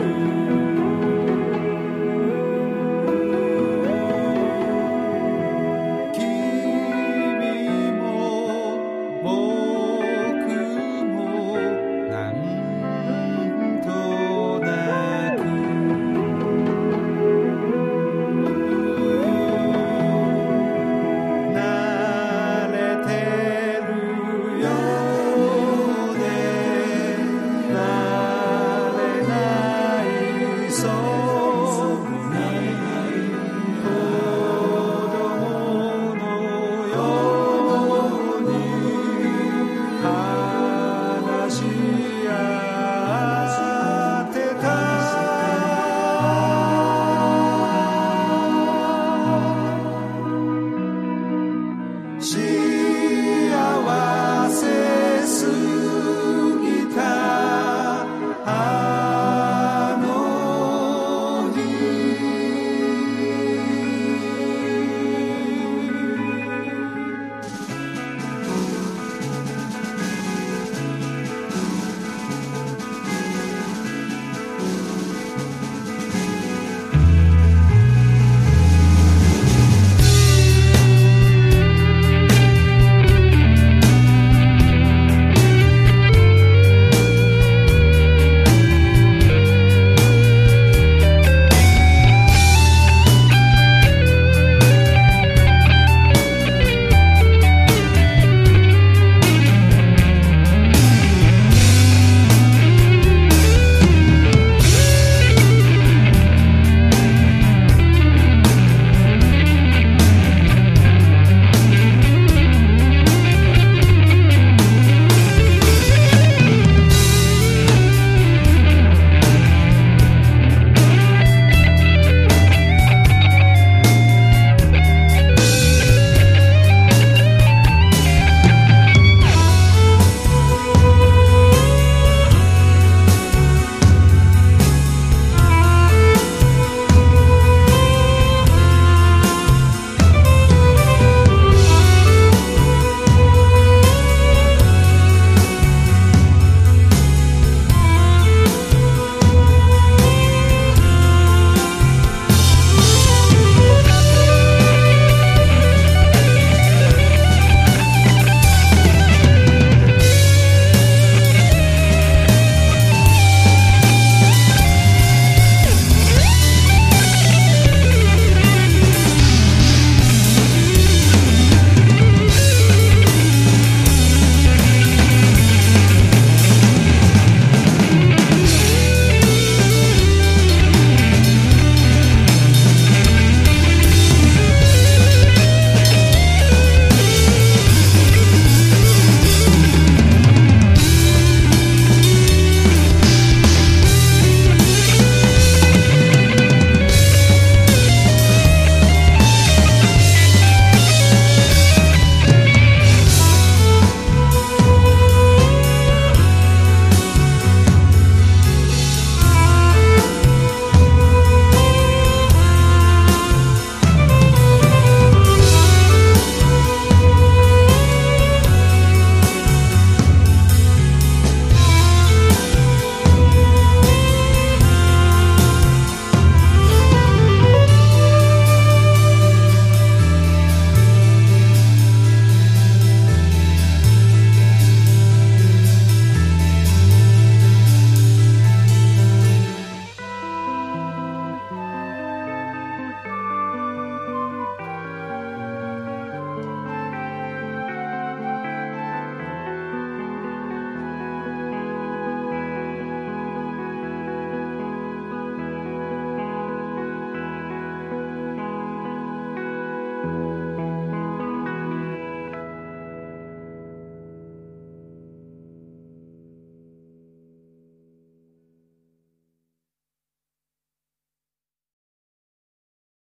Amen.